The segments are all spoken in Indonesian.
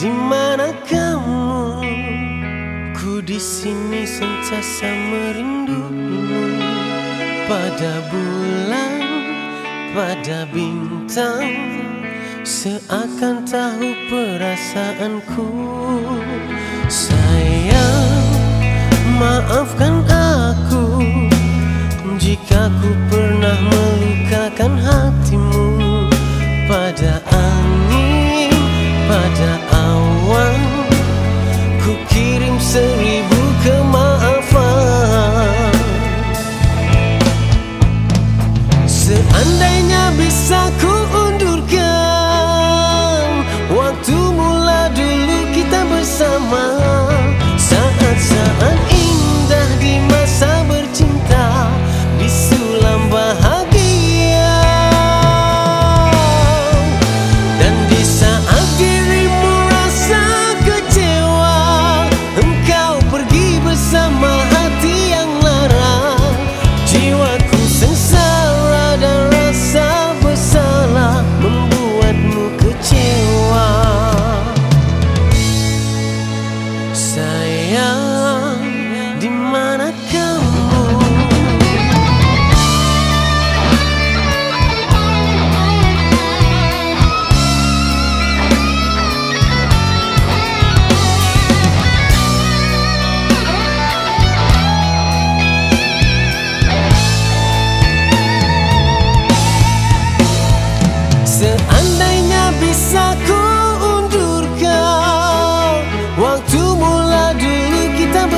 Di mana kamu? Ku di sini sentiasa merindumu pada bulan, pada bintang, seakan tahu perasaanku. Sayang, maafkan aku jika ku pernah melukakan hatimu pada angin,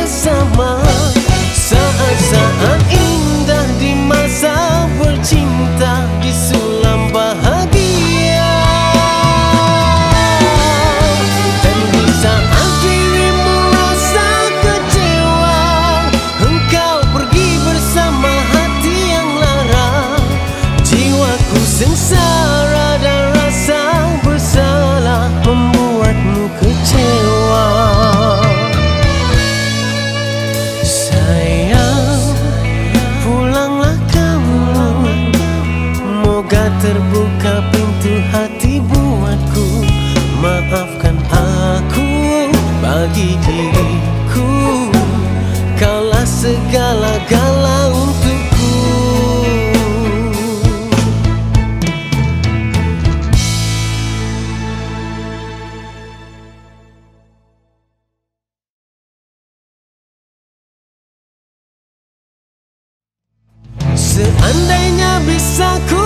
essa Moga terbuka pintu hati buatku. Maafkan aku bagi diriku. Kaulah segala-gala untukku. Seandainya bisa ku